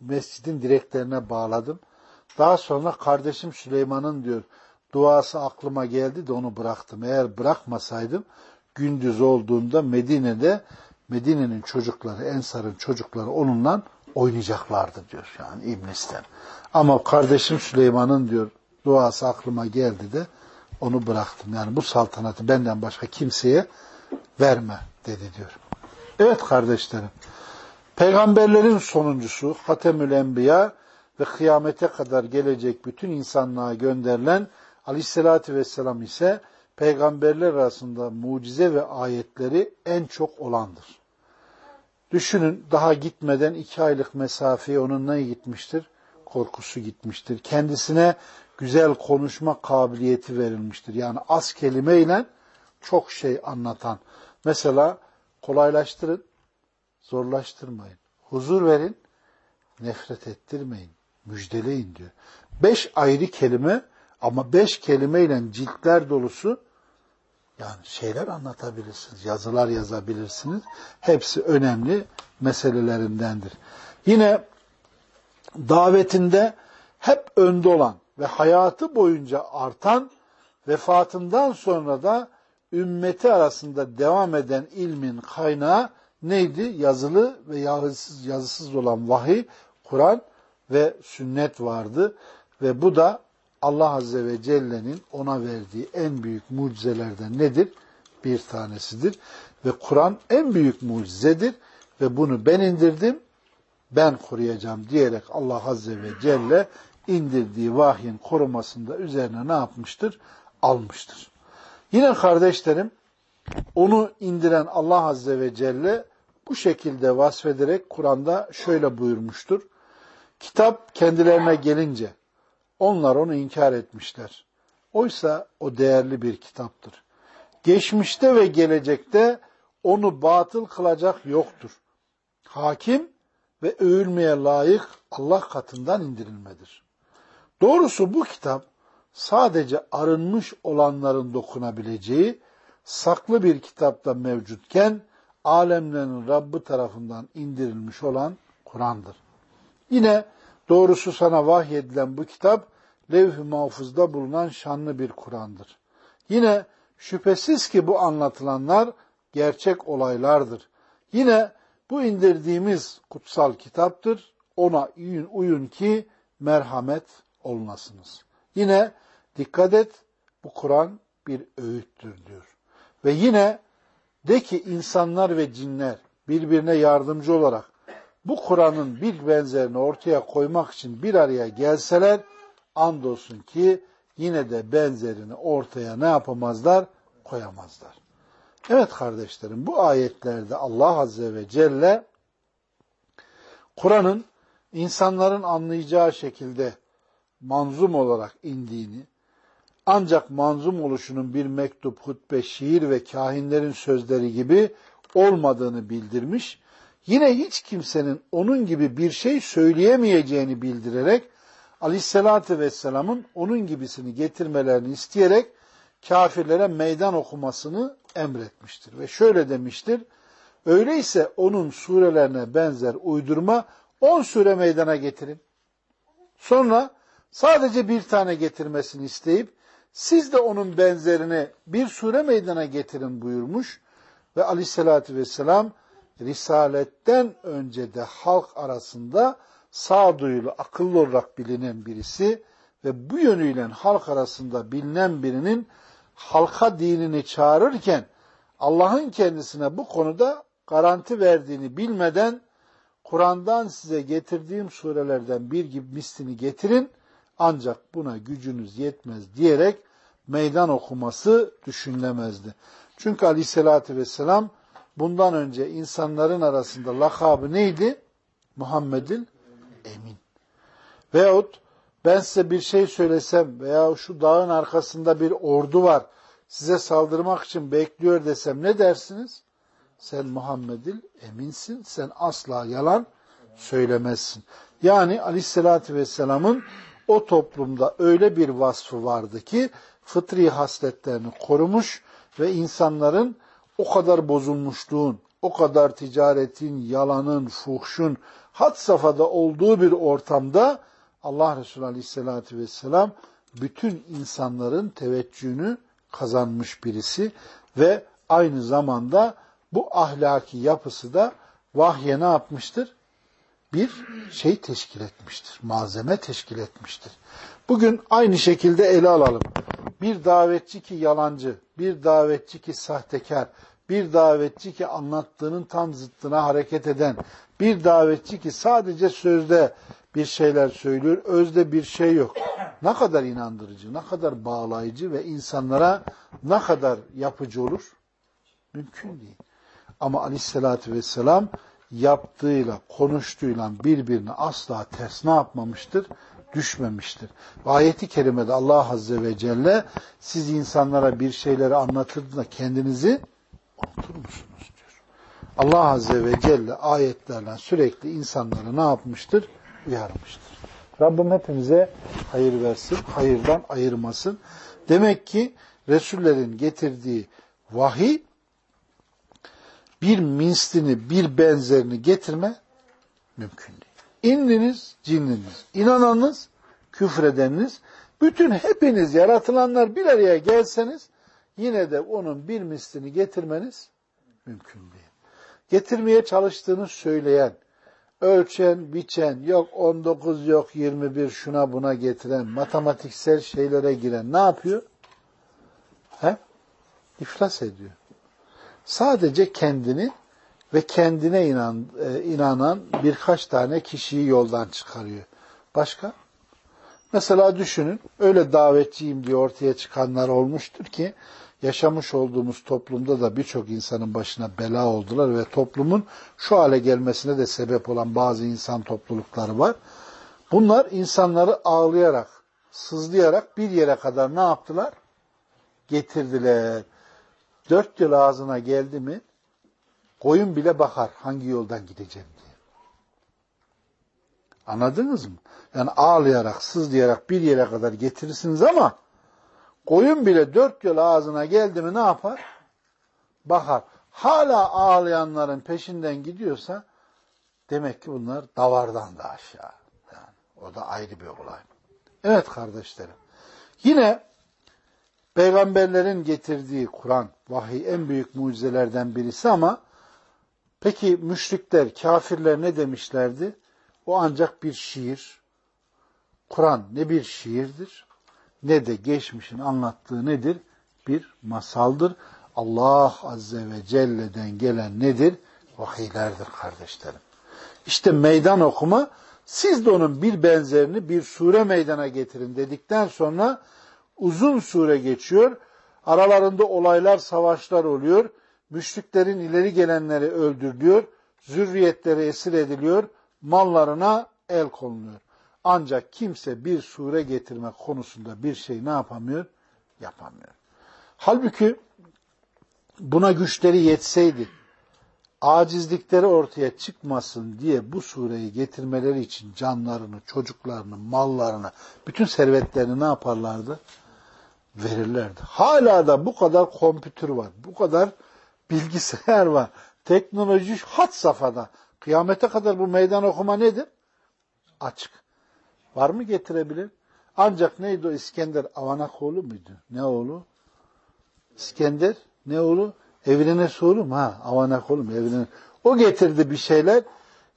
A: mescidin direklerine bağladım. Daha sonra kardeşim Süleyman'ın diyor duası aklıma geldi de onu bıraktım. Eğer bırakmasaydım gündüz olduğunda Medine'de Medine'nin çocukları, Ensar'ın çocukları onunla oynayacaklardı diyor yani İbn İslam. Ama kardeşim Süleyman'ın diyor duası aklıma geldi de onu bıraktım. Yani bu saltanatı benden başka kimseye verme dedi diyor. Evet kardeşlerim. Peygamberlerin sonuncusu Hatemül Enbiya ve kıyamete kadar gelecek bütün insanlığa gönderilen Aleyhisselatü Vesselam ise peygamberler arasında mucize ve ayetleri en çok olandır. Düşünün daha gitmeden iki aylık mesafeye onun ne gitmiştir? Korkusu gitmiştir. Kendisine güzel konuşma kabiliyeti verilmiştir. Yani az kelimeyle çok şey anlatan. Mesela kolaylaştırın, zorlaştırmayın. Huzur verin, nefret ettirmeyin, müjdeleyin diyor. Beş ayrı kelime ama beş kelimeyle ciltler dolusu yani şeyler anlatabilirsiniz, yazılar yazabilirsiniz. Hepsi önemli meselelerindendir. Yine davetinde hep önde olan ve hayatı boyunca artan, vefatından sonra da ümmeti arasında devam eden ilmin kaynağı neydi? Yazılı ve yazısız, yazısız olan vahiy, Kur'an ve sünnet vardı. Ve bu da Allah Azze ve Celle'nin ona verdiği en büyük mucizelerden nedir? Bir tanesidir. Ve Kur'an en büyük mucizedir. Ve bunu ben indirdim, ben koruyacağım diyerek Allah Azze ve Celle indirdiği vahyin korumasında üzerine ne yapmıştır? Almıştır. Yine kardeşlerim, onu indiren Allah Azze ve Celle bu şekilde vasfederek Kur'an'da şöyle buyurmuştur. Kitap kendilerine gelince onlar onu inkar etmişler. Oysa o değerli bir kitaptır. Geçmişte ve gelecekte onu batıl kılacak yoktur. Hakim ve övülmeye layık Allah katından indirilmedir. Doğrusu bu kitap sadece arınmış olanların dokunabileceği saklı bir kitapta mevcutken alemlerin Rabbi tarafından indirilmiş olan Kur'an'dır. Yine doğrusu sana vahyedilen bu kitap levh-i mahfuzda bulunan şanlı bir Kur'an'dır. Yine şüphesiz ki bu anlatılanlar gerçek olaylardır. Yine bu indirdiğimiz kutsal kitaptır. Ona uyun, ki merhamet olunasınız. Yine dikkat et bu Kur'an bir öğüttür diyor. Ve yine de ki insanlar ve cinler birbirine yardımcı olarak bu Kur'an'ın bir benzerini ortaya koymak için bir araya gelseler andolsun ki yine de benzerini ortaya ne yapamazlar? Koyamazlar. Evet kardeşlerim bu ayetlerde Allah Azze ve Celle Kur'an'ın insanların anlayacağı şekilde manzum olarak indiğini, ancak manzum oluşunun bir mektup, hutbe, şiir ve kahinlerin sözleri gibi olmadığını bildirmiş, yine hiç kimsenin onun gibi bir şey söyleyemeyeceğini bildirerek Aleyhisselatü Vesselam'ın onun gibisini getirmelerini isteyerek kafirlere meydan okumasını emretmiştir. Ve şöyle demiştir, öyleyse onun surelerine benzer uydurma on sure meydana getirin. Sonra sadece bir tane getirmesini isteyip siz de onun benzerini bir sure meydana getirin buyurmuş ve aleyhissalatü vesselam Risaletten önce de halk arasında sağduyulu, akıllı olarak bilinen birisi ve bu yönüyle halk arasında bilinen birinin halka dinini çağırırken Allah'ın kendisine bu konuda garanti verdiğini bilmeden Kur'an'dan size getirdiğim surelerden bir gibi mislini getirin ancak buna gücünüz yetmez diyerek meydan okuması düşünülemezdi. Çünkü aleyhissalatü vesselam bundan önce insanların arasında lakabı neydi? Muhammed'in emin. Veyahut ben size bir şey söylesem veya şu dağın arkasında bir ordu var size saldırmak için bekliyor desem ne dersiniz? Sen Muhammed'il eminsin, sen asla yalan söylemezsin. Yani aleyhissalatü vesselamın o toplumda öyle bir vasfı vardı ki fıtri hasletlerini korumuş ve insanların o kadar bozulmuşluğun, o kadar ticaretin, yalanın, fuhşun had safhada olduğu bir ortamda Allah Resulü Aleyhisselatü Vesselam bütün insanların teveccühünü kazanmış birisi ve aynı zamanda bu ahlaki yapısı da vahye ne yapmıştır? Bir şey teşkil etmiştir. Malzeme teşkil etmiştir. Bugün aynı şekilde ele alalım. Bir davetçi ki yalancı, bir davetçi ki sahtekar, bir davetçi ki anlattığının tam zıttına hareket eden, bir davetçi ki sadece sözde bir şeyler söylüyor, özde bir şey yok. Ne kadar inandırıcı, ne kadar bağlayıcı ve insanlara ne kadar yapıcı olur? Mümkün değil. Ama aleyhissalatü vesselam yaptığıyla, konuştuğuyla birbirine asla ters ne yapmamıştır? Düşmemiştir. Ve ayeti kerimede Allah Azze ve Celle siz insanlara bir şeyleri anlatırdığında kendinizi. Allah Azze ve Celle ayetlerle sürekli insanları ne yapmıştır? Uyarmıştır. Rabbim hepimize hayır versin, hayırdan ayırmasın. Demek ki Resullerin getirdiği vahiy bir mislini, bir benzerini getirme mümkün değil. İnniniz, cinliniz, inananınız, küfredeniniz, bütün hepiniz yaratılanlar bir araya gelseniz yine de onun bir mislini getirmeniz mümkün değil. Getirmeye çalıştığını söyleyen, ölçen, biçen, yok 19, yok 21 şuna buna getiren, matematiksel şeylere giren ne yapıyor? He? İflas ediyor. Sadece kendini ve kendine inan, e, inanan birkaç tane kişiyi yoldan çıkarıyor. Başka? Mesela düşünün, öyle davetçiyim diye ortaya çıkanlar olmuştur ki, yaşamış olduğumuz toplumda da birçok insanın başına bela oldular ve toplumun şu hale gelmesine de sebep olan bazı insan toplulukları var. Bunlar insanları ağlayarak, sızlayarak bir yere kadar ne yaptılar? Getirdiler. Dört yıl ağzına geldi mi, koyun bile bakar hangi yoldan gideceğim diye. Anladınız mı? Yani ağlayarak, sızlayarak bir yere kadar getirirsiniz ama koyun bile dört yıl ağzına geldi mi ne yapar? Bakar. Hala ağlayanların peşinden gidiyorsa demek ki bunlar davardan da aşağı. Yani o da ayrı bir olay. Evet kardeşlerim. Yine peygamberlerin getirdiği Kur'an, vahiy en büyük mucizelerden birisi ama peki müşrikler, kafirler ne demişlerdi? O ancak bir şiir. Kur'an ne bir şiirdir ne de geçmişin anlattığı nedir? Bir masaldır. Allah Azze ve Celle'den gelen nedir? Vahiylerdir kardeşlerim. İşte meydan okuma siz de onun bir benzerini bir sure meydana getirin dedikten sonra uzun sure geçiyor. Aralarında olaylar, savaşlar oluyor. Müşriklerin ileri gelenleri öldürülüyor. Zürriyetleri esir ediliyor. Mallarına el konuluyor. Ancak kimse bir sure getirmek konusunda bir şey ne yapamıyor? Yapamıyor. Halbuki buna güçleri yetseydi, acizlikleri ortaya çıkmasın diye bu sureyi getirmeleri için canlarını, çocuklarını, mallarını, bütün servetlerini ne yaparlardı? Verirlerdi. Hala da bu kadar kompütür var, bu kadar bilgisayar var, teknoloji hat safhada. Kıyamete kadar bu meydan okuma nedir? Açık. Var mı getirebilir? Ancak neydi o İskender Avanakoğlu muydu? Ne oğlu? İskender ne oğlu? Evine oğlu mu? Ha Avanakoğlu mu? Evine. O getirdi bir şeyler.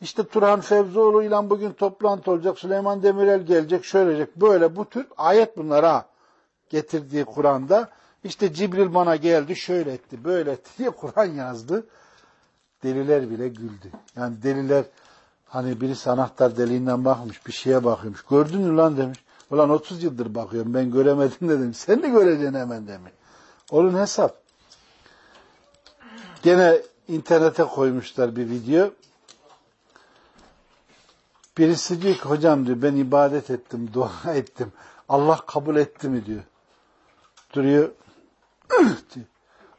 A: İşte Turhan Fevzioğlu ile bugün toplantı olacak. Süleyman Demirel gelecek. Şöyle olacak. Böyle bu tür ayet bunlar ha. Getirdiği Kur'an'da. İşte Cibril bana geldi. Şöyle etti. Böyle etti diye Kur'an yazdı. Deliler bile güldü. Yani deliler Hani birisi anahtar deliğinden bakmış, bir şeye bakıyormuş. Gördün mü lan demiş. Ulan 30 yıldır bakıyorum ben göremedim dedim. Sen de göreceksin hemen demiş. Onun hesap. Gene internete koymuşlar bir video. Birisi diyor ki hocam diyor ben ibadet ettim, dua ettim. Allah kabul etti mi diyor. Duruyor.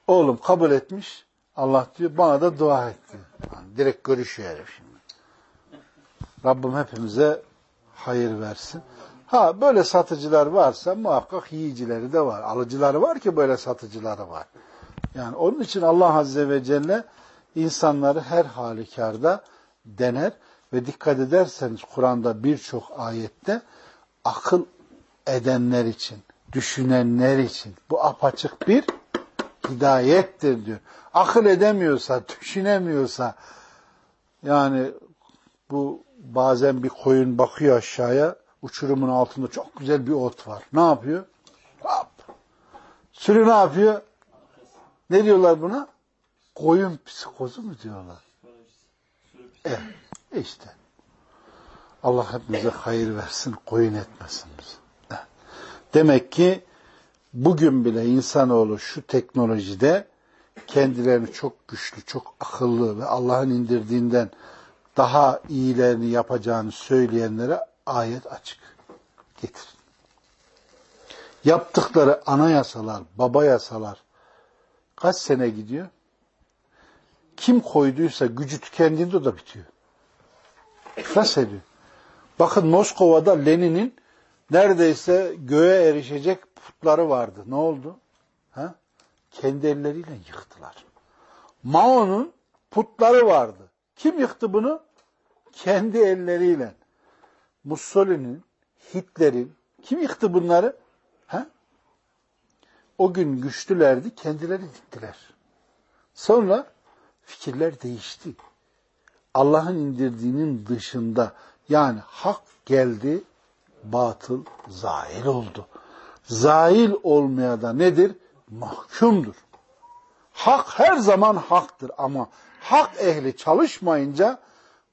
A: Oğlum kabul etmiş. Allah diyor bana da dua etti. Yani direkt görüşüyor herif şimdi. Rabbim hepimize hayır versin. Ha böyle satıcılar varsa muhakkak yiyicileri de var. Alıcıları var ki böyle satıcıları var. Yani onun için Allah Azze ve Celle insanları her halükarda dener ve dikkat ederseniz Kur'an'da birçok ayette akıl edenler için, düşünenler için bu apaçık bir hidayettir diyor. Akıl edemiyorsa, düşünemiyorsa yani bu bazen bir koyun bakıyor aşağıya uçurumun altında çok güzel bir ot var. Ne yapıyor? Hop. Sürü ne yapıyor? Ne diyorlar buna? Koyun psikozu mu diyorlar? Evet. İşte. Allah hepimize hayır versin, koyun etmesin bizi. Demek ki bugün bile insanoğlu şu teknolojide kendilerini çok güçlü, çok akıllı ve Allah'ın indirdiğinden daha iyilerini yapacağını söyleyenlere ayet açık. Getir. Yaptıkları anayasalar, baba yasalar kaç sene gidiyor? Kim koyduysa gücü tükendiğinde o da bitiyor. İflas ediyor. Bakın Moskova'da Lenin'in neredeyse göğe erişecek putları vardı. Ne oldu? Ha? Kendi elleriyle yıktılar. Mao'nun putları vardı. Kim yıktı bunu? Kendi elleriyle. Mussolini'nin, Hitler'in, kim yıktı bunları? Ha? O gün güçlülerdi, kendileri diktiler. Sonra fikirler değişti. Allah'ın indirdiğinin dışında yani hak geldi, batıl zail oldu. Zail olmaya da nedir? Mahkumdur. Hak her zaman haktır ama hak ehli çalışmayınca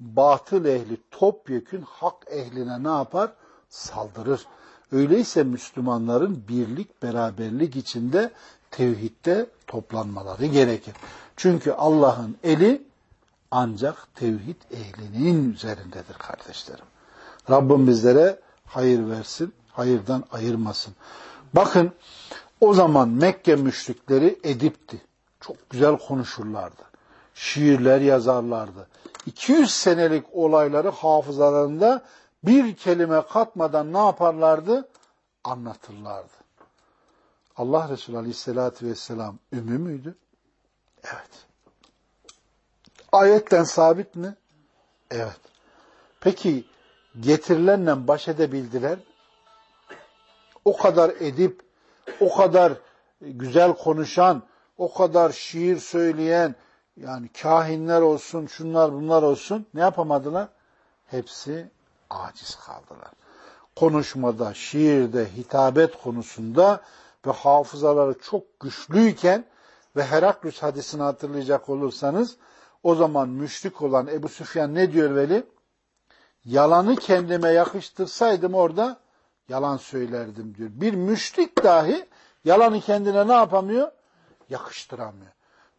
A: batıl ehli topyekün hak ehline ne yapar? Saldırır. Öyleyse Müslümanların birlik, beraberlik içinde tevhidde toplanmaları gerekir. Çünkü Allah'ın eli ancak tevhid ehlinin üzerindedir kardeşlerim. Rabbim bizlere hayır versin, hayırdan ayırmasın. Bakın o zaman Mekke müşrikleri edipti. Çok güzel konuşurlardı. Şiirler yazarlardı. 200 senelik olayları hafızalarında bir kelime katmadan ne yaparlardı? Anlatırlardı. Allah Resulü Aleyhisselatü Vesselam ümmü müydü? Evet. Ayetten sabit mi? Evet. Peki getirilenle baş edebildiler O kadar edip, o kadar güzel konuşan, o kadar şiir söyleyen, yani kahinler olsun, şunlar bunlar olsun ne yapamadılar? Hepsi aciz kaldılar. Konuşmada, şiirde, hitabet konusunda ve hafızaları çok güçlüyken ve Heraklus hadisini hatırlayacak olursanız o zaman müşrik olan Ebu Süfyan ne diyor Veli? Yalanı kendime yakıştırsaydım orada yalan söylerdim diyor. Bir müşrik dahi yalanı kendine ne yapamıyor? Yakıştıramıyor.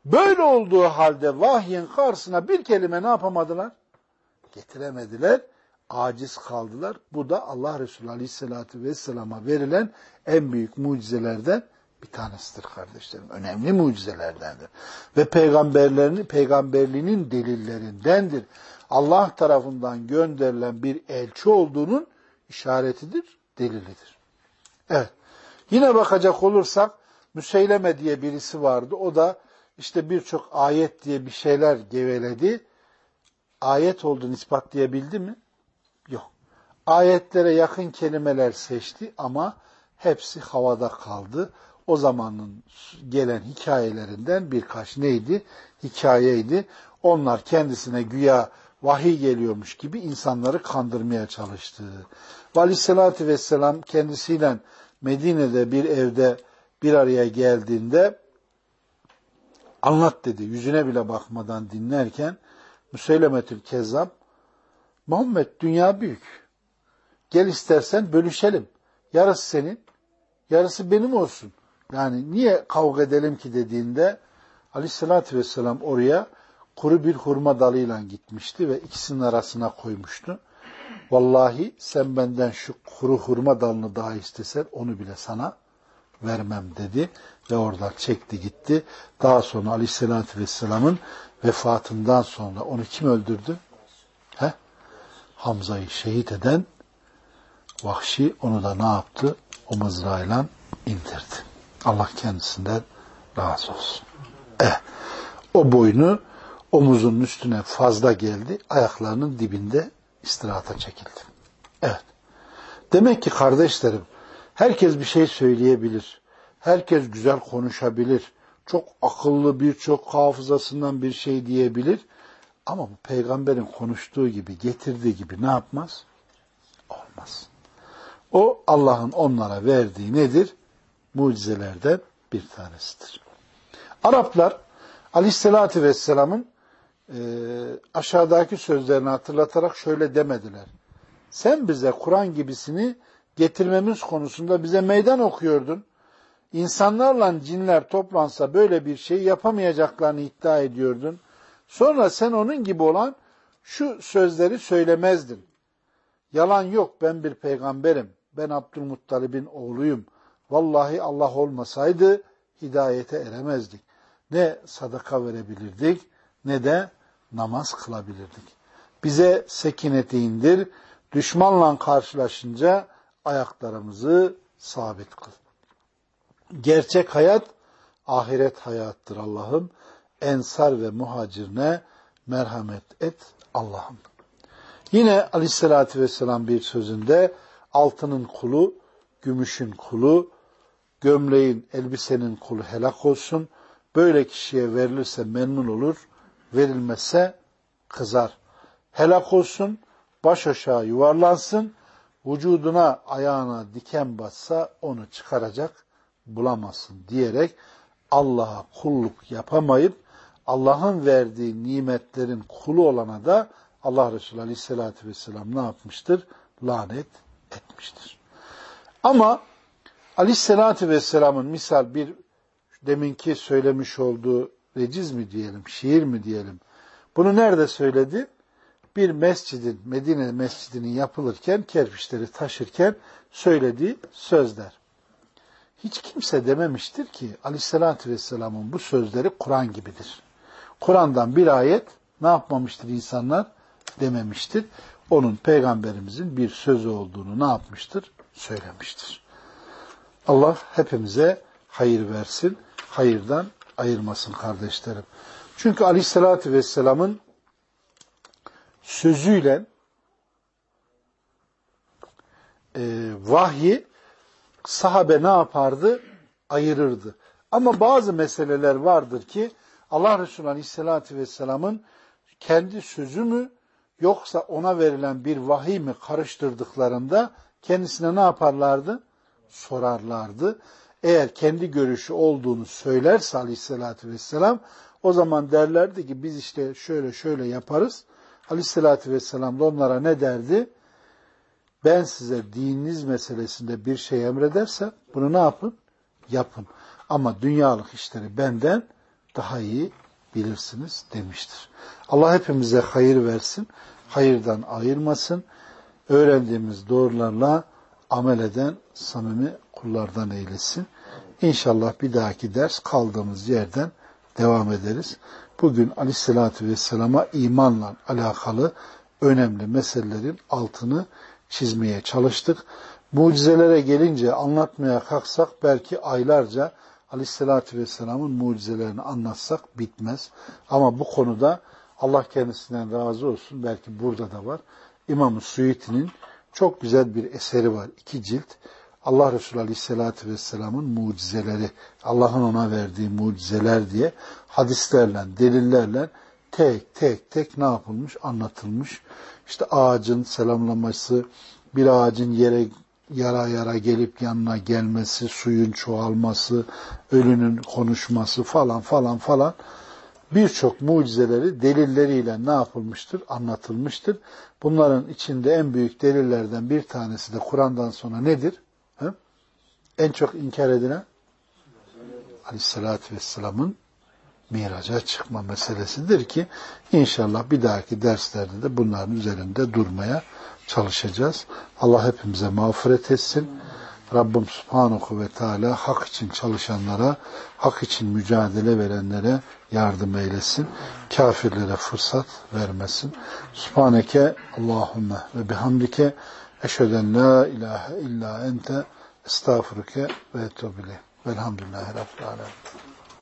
A: Böyle olduğu halde vahyin karşısına bir kelime ne yapamadılar? Getiremediler. Aciz kaldılar. Bu da Allah Resulü Aleyhisselatü Vesselam'a verilen en büyük mucizelerden bir tanesidir kardeşlerim. Önemli mucizelerdendir. Ve peygamberlerini, peygamberliğinin delillerindendir. Allah tarafından gönderilen bir elçi olduğunun işaretidir, delilidir. Evet. Yine bakacak olursak Müseyleme diye birisi vardı. O da işte birçok ayet diye bir şeyler geveledi. Ayet olduğunu ispatlayabildi mi? Yok. Ayetlere yakın kelimeler seçti ama hepsi havada kaldı o zamanın gelen hikayelerinden birkaç neydi? Hikayeydi. Onlar kendisine güya vahiy geliyormuş gibi insanları kandırmaya çalıştı. Ve aleyhissalatü vesselam kendisiyle Medine'de bir evde bir araya geldiğinde anlat dedi. Yüzüne bile bakmadan dinlerken Müseylemetül Kezzab Muhammed dünya büyük. Gel istersen bölüşelim. Yarısı senin, yarısı benim olsun. Yani niye kavga edelim ki dediğinde aleyhissalatü vesselam oraya kuru bir hurma dalıyla gitmişti ve ikisinin arasına koymuştu. Vallahi sen benden şu kuru hurma dalını daha istesen onu bile sana vermem dedi ve oradan çekti gitti. Daha sonra aleyhissalatü vesselamın vefatından sonra onu kim öldürdü? He? Hamza'yı şehit eden Vahşi onu da ne yaptı? O mızrağıyla indirdi. Allah kendisinden razı olsun. O boynu omuzunun üstüne fazla geldi. Ayaklarının dibinde istirahata çekildi. Evet. Demek ki kardeşlerim herkes bir şey söyleyebilir. Herkes güzel konuşabilir. Çok akıllı birçok hafızasından bir şey diyebilir. Ama bu peygamberin konuştuğu gibi, getirdiği gibi ne yapmaz? Olmaz. O Allah'ın onlara verdiği nedir? Mucizelerden bir tanesidir. Araplar Aleyhisselatü Vesselam'ın e, aşağıdaki sözlerini hatırlatarak şöyle demediler. Sen bize Kur'an gibisini getirmemiz konusunda bize meydan okuyordun. İnsanlarla cinler toplansa böyle bir şey yapamayacaklarını iddia ediyordun. Sonra sen onun gibi olan şu sözleri söylemezdin. Yalan yok ben bir peygamberim. Ben Abdülmuttalib'in oğluyum. Vallahi Allah olmasaydı hidayete eremezdik. Ne sadaka verebilirdik ne de namaz kılabilirdik. Bize sekineti indir, düşmanla karşılaşınca ayaklarımızı sabit kıl. Gerçek hayat ahiret hayattır Allah'ım. Ensar ve muhacirine merhamet et Allah'ım. Yine aleyhissalatü vesselam bir sözünde altının kulu, gümüşün kulu, gömleğin, elbisenin kulu helak olsun. Böyle kişiye verilirse memnun olur, verilmezse kızar. Helak olsun, baş aşağı yuvarlansın, vücuduna, ayağına diken bassa onu çıkaracak bulamazsın diyerek Allah'a kulluk yapamayıp Allah'ın verdiği nimetlerin kulu olana da Allah Resulü Aleyhisselatü Vesselam ne yapmıştır? Lanet etmiştir. Ama Aleyhisselatü Vesselam'ın misal bir deminki söylemiş olduğu veciz mi diyelim, şiir mi diyelim. Bunu nerede söyledi? Bir mescidin, Medine mescidinin yapılırken, kerpiçleri taşırken söylediği sözler. Hiç kimse dememiştir ki Aleyhisselatü Vesselam'ın bu sözleri Kur'an gibidir. Kur'an'dan bir ayet ne yapmamıştır insanlar? Dememiştir. Onun peygamberimizin bir sözü olduğunu ne yapmıştır? Söylemiştir. Allah hepimize hayır versin, hayırdan ayırmasın kardeşlerim. Çünkü Aleyhisselatü Vesselam'ın sözüyle e, vahyi sahabe ne yapardı? Ayırırdı. Ama bazı meseleler vardır ki Allah Resulü Aleyhisselatü Vesselam'ın kendi sözü mü yoksa ona verilen bir vahiy mi karıştırdıklarında kendisine ne yaparlardı? Sorarlardı. Eğer kendi görüşü olduğunu söylerse Aleyhisselatü Vesselam o zaman derlerdi ki biz işte şöyle şöyle yaparız. Aleyhisselatü Vesselam da onlara ne derdi? Ben size dininiz meselesinde bir şey emrederse bunu ne yapın? Yapın. Ama dünyalık işleri benden daha iyi bilirsiniz demiştir. Allah hepimize hayır versin, hayırdan ayırmasın, öğrendiğimiz doğrularla amel eden samimi kullardan eylesin. İnşallah bir dahaki ders kaldığımız yerden devam ederiz. Bugün Aleyhisselatü Vesselam'a imanla alakalı önemli meselelerin altını çizmeye çalıştık. Mucizelere gelince anlatmaya kalksak belki aylarca Aleyhisselatü Vesselam'ın mucizelerini anlatsak bitmez. Ama bu konuda Allah kendisinden razı olsun. Belki burada da var. İmam-ı Suyuti'nin çok güzel bir eseri var. iki cilt. Allah Resulü Aleyhisselatü Vesselam'ın mucizeleri, Allah'ın ona verdiği mucizeler diye hadislerle, delillerle tek tek tek ne yapılmış? Anlatılmış. İşte ağacın selamlaması, bir ağacın yere yara yara gelip yanına gelmesi, suyun çoğalması, ölünün konuşması falan falan falan birçok mucizeleri delilleriyle ne yapılmıştır? Anlatılmıştır. Bunların içinde en büyük delillerden bir tanesi de Kur'an'dan sonra nedir? En çok inkar edilen Aleyhisselatü Vesselam'ın miraca çıkma meselesidir ki inşallah bir dahaki derslerde de bunların üzerinde durmaya çalışacağız. Allah hepimize mağfiret etsin. Rabbim Subhanahu ve Teala hak için çalışanlara, hak için mücadele verenlere yardım eylesin. Kafirlere fırsat vermesin. Subhaneke Allahümme ve bihamdike eşheden la ilahe illa ente estağfurüke ve etubile. Velhamdülillahi Rabbil Alemin.